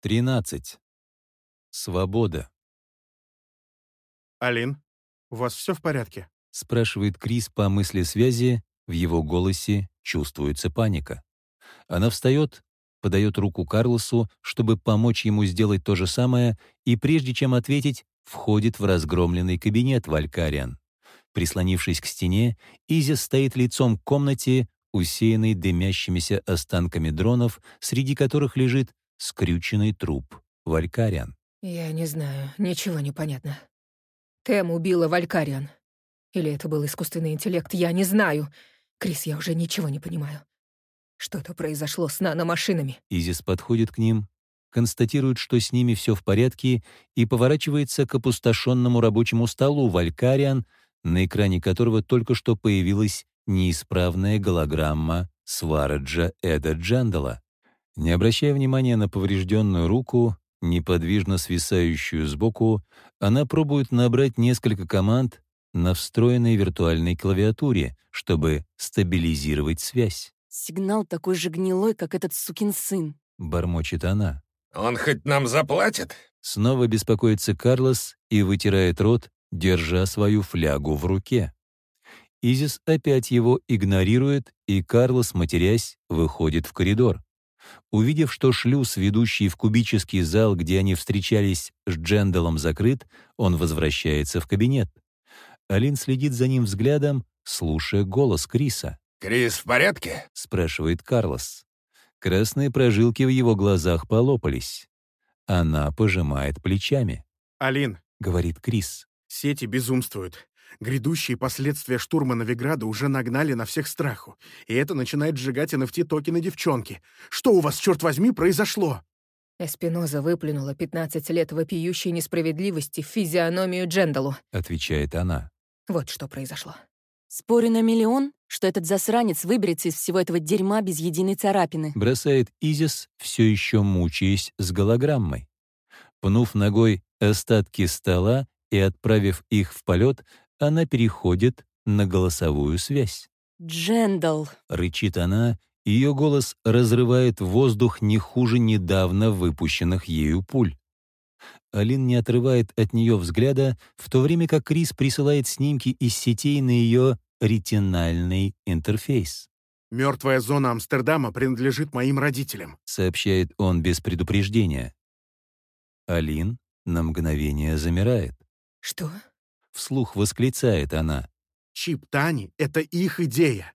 13. Свобода. «Алин, у вас все в порядке?» — спрашивает Крис по мысли связи, в его голосе чувствуется паника. Она встает, подает руку Карлосу, чтобы помочь ему сделать то же самое, и прежде чем ответить, входит в разгромленный кабинет Валькариан. Прислонившись к стене, Изя стоит лицом к комнате, усеянной дымящимися останками дронов, среди которых лежит скрюченный труп Валькариан. «Я не знаю, ничего не понятно. Тэм убила Валькариан. Или это был искусственный интеллект, я не знаю. Крис, я уже ничего не понимаю. Что-то произошло с наномашинами». Изис подходит к ним, констатирует, что с ними все в порядке, и поворачивается к опустошенному рабочему столу Валькариан, на экране которого только что появилась неисправная голограмма Свараджа Эда Джандала. Не обращая внимания на поврежденную руку, неподвижно свисающую сбоку, она пробует набрать несколько команд на встроенной виртуальной клавиатуре, чтобы стабилизировать связь. «Сигнал такой же гнилой, как этот сукин сын», — бормочет она. «Он хоть нам заплатит?» Снова беспокоится Карлос и вытирает рот, держа свою флягу в руке. Изис опять его игнорирует, и Карлос, матерясь, выходит в коридор. Увидев, что шлюз, ведущий в кубический зал, где они встречались с Джендалом, закрыт, он возвращается в кабинет. Алин следит за ним взглядом, слушая голос Криса. «Крис в порядке?» — спрашивает Карлос. Красные прожилки в его глазах полопались. Она пожимает плечами. «Алин», — говорит Крис. «Сети безумствуют. Грядущие последствия штурма Новиграда уже нагнали на всех страху, и это начинает сжигать NFT-токены девчонки. Что у вас, черт возьми, произошло?» Эспиноза выплюнула 15 лет вопиющей несправедливости в физиономию Джендалу. Отвечает она. Вот что произошло. Спорю на миллион, что этот засранец выберется из всего этого дерьма без единой царапины. Бросает Изис, все еще мучаясь с голограммой. Пнув ногой остатки стола и отправив их в полет, она переходит на голосовую связь. «Джендал», — рычит она, ее голос разрывает воздух не хуже недавно выпущенных ею пуль. Алин не отрывает от нее взгляда, в то время как Крис присылает снимки из сетей на ее ретинальный интерфейс. «Мертвая зона Амстердама принадлежит моим родителям», — сообщает он без предупреждения. Алин на мгновение замирает. «Что?» Вслух восклицает она. «Чип Тани — это их идея.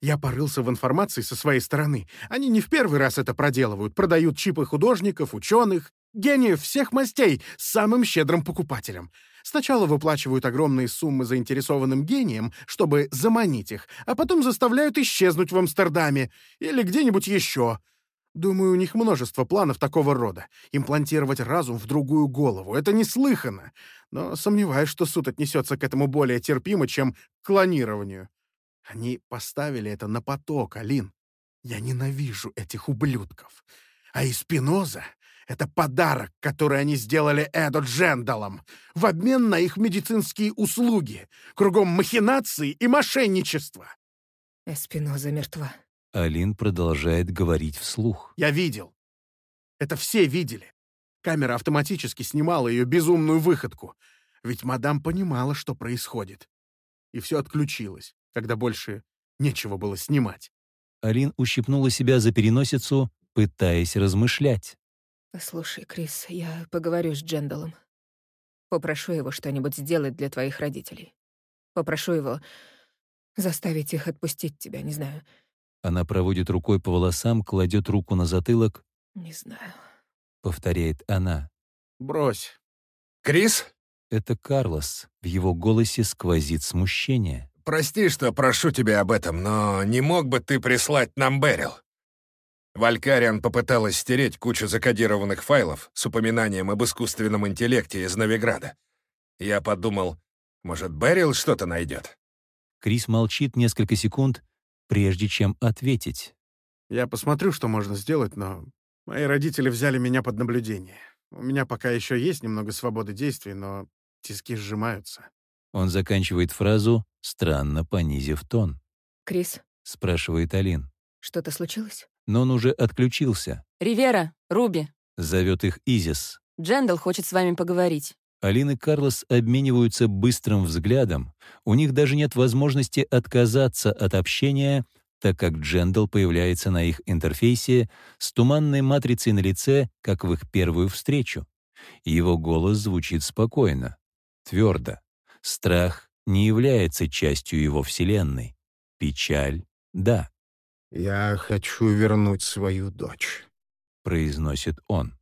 Я порылся в информации со своей стороны. Они не в первый раз это проделывают. Продают чипы художников, ученых, гениев всех мастей с самым щедрым покупателем. Сначала выплачивают огромные суммы заинтересованным гениям, чтобы заманить их, а потом заставляют исчезнуть в Амстердаме или где-нибудь еще. Думаю, у них множество планов такого рода. Имплантировать разум в другую голову — это неслыханно. Но сомневаюсь, что суд отнесется к этому более терпимо, чем к клонированию. Они поставили это на поток, Алин. Я ненавижу этих ублюдков. А Испиноза — это подарок, который они сделали Эдо Джендалом в обмен на их медицинские услуги. Кругом махинации и мошенничество. Эспиноза мертва. Алин продолжает говорить вслух. «Я видел. Это все видели. Камера автоматически снимала ее безумную выходку. Ведь мадам понимала, что происходит. И все отключилось, когда больше нечего было снимать». Алин ущипнула себя за переносицу, пытаясь размышлять. «Послушай, Крис, я поговорю с Джендалом. Попрошу его что-нибудь сделать для твоих родителей. Попрошу его заставить их отпустить тебя, не знаю, она проводит рукой по волосам, кладет руку на затылок. «Не знаю», — повторяет она. «Брось». «Крис?» Это Карлос. В его голосе сквозит смущение. «Прости, что прошу тебя об этом, но не мог бы ты прислать нам Берил?» Валькариан попыталась стереть кучу закодированных файлов с упоминанием об искусственном интеллекте из Новиграда. Я подумал, может, Берил что-то найдет. Крис молчит несколько секунд, прежде чем ответить. «Я посмотрю, что можно сделать, но мои родители взяли меня под наблюдение. У меня пока еще есть немного свободы действий, но тиски сжимаются». Он заканчивает фразу, странно понизив тон. «Крис?» — спрашивает Алин. «Что-то случилось?» Но он уже отключился. «Ривера, Руби!» — Зовет их Изис. Джендал хочет с вами поговорить. Алин и Карлос обмениваются быстрым взглядом. У них даже нет возможности отказаться от общения, так как Джендал появляется на их интерфейсе с туманной матрицей на лице, как в их первую встречу. Его голос звучит спокойно, твердо. Страх не является частью его вселенной. Печаль — да. «Я хочу вернуть свою дочь», — произносит он.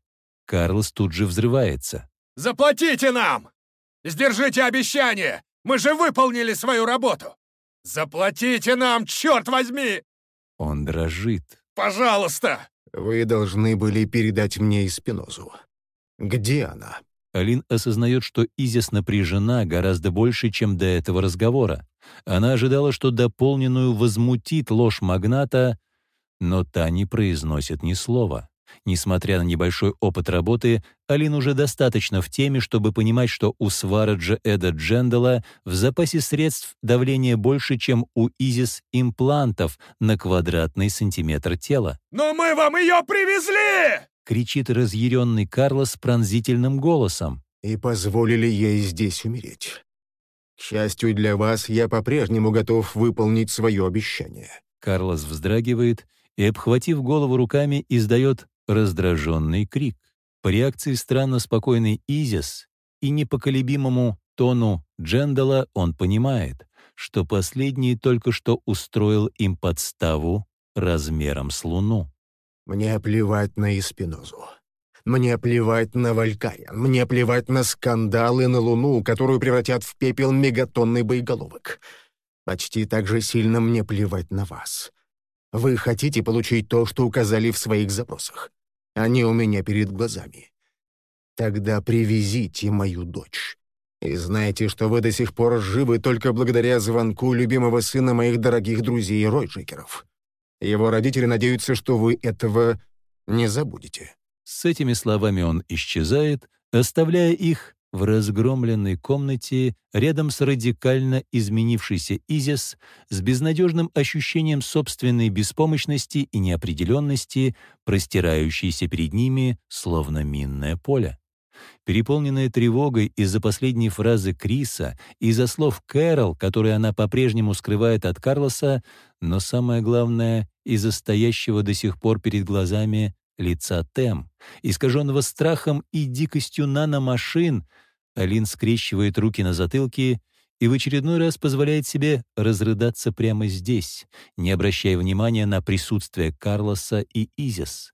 Карлос тут же взрывается. «Заплатите нам! Сдержите обещание! Мы же выполнили свою работу! Заплатите нам, черт возьми!» Он дрожит. «Пожалуйста!» «Вы должны были передать мне Испинозу. Где она?» Алин осознает, что Изис напряжена гораздо больше, чем до этого разговора. Она ожидала, что дополненную возмутит ложь магната, но та не произносит ни слова. Несмотря на небольшой опыт работы, Алин уже достаточно в теме, чтобы понимать, что у Свараджа Эда Джендала в запасе средств давление больше, чем у Изис имплантов на квадратный сантиметр тела. «Но мы вам ее привезли!» — кричит разъяренный Карлос пронзительным голосом. «И позволили ей здесь умереть. К счастью для вас, я по-прежнему готов выполнить свое обещание». Карлос вздрагивает и, обхватив голову руками, издает раздраженный крик. По реакции странно спокойной Изис и непоколебимому тону Джендала он понимает, что последний только что устроил им подставу размером с Луну. «Мне плевать на Испинозу. Мне плевать на Валькариан. Мне плевать на скандалы на Луну, которую превратят в пепел мегатонный боеголовок. Почти так же сильно мне плевать на вас. Вы хотите получить то, что указали в своих запросах. Они у меня перед глазами. Тогда привезите мою дочь. И знайте, что вы до сих пор живы только благодаря звонку любимого сына моих дорогих друзей Ройджекеров. Его родители надеются, что вы этого не забудете». С этими словами он исчезает, оставляя их в разгромленной комнате рядом с радикально изменившейся Изис с безнадежным ощущением собственной беспомощности и неопределенности, простирающейся перед ними, словно минное поле. Переполненная тревогой из-за последней фразы Криса, из-за слов Кэрол, которые она по-прежнему скрывает от Карлоса, но самое главное, из-за стоящего до сих пор перед глазами лица Тем, искаженного страхом и дикостью наномашин, Алин скрещивает руки на затылке и в очередной раз позволяет себе разрыдаться прямо здесь, не обращая внимания на присутствие Карлоса и Изис.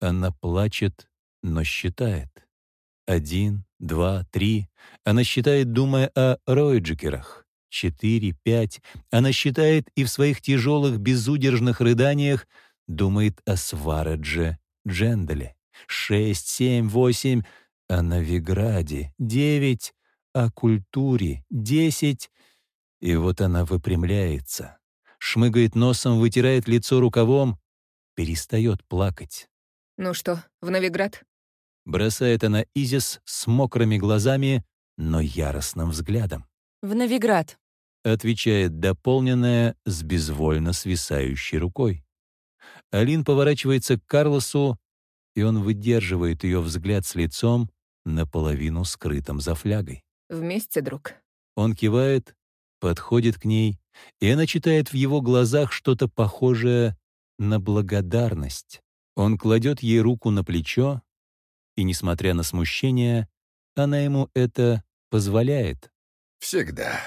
Она плачет, но считает. Один, два, три. Она считает, думая о Ройджикерах. Четыре, пять. Она считает и в своих тяжелых, безудержных рыданиях думает о Сварадже Дженделе. Шесть, семь, восемь, о Новиграде. Девять, о культуре. Десять. И вот она выпрямляется, шмыгает носом, вытирает лицо рукавом, перестает плакать. «Ну что, в Новиград?» Бросает она Изис с мокрыми глазами, но яростным взглядом. «В Новиград», — отвечает дополненная с безвольно свисающей рукой. Алин поворачивается к Карлосу, и он выдерживает ее взгляд с лицом, наполовину скрытым за флягой. «Вместе, друг». Он кивает, подходит к ней, и она читает в его глазах что-то похожее на благодарность. Он кладет ей руку на плечо, и, несмотря на смущение, она ему это позволяет. «Всегда»,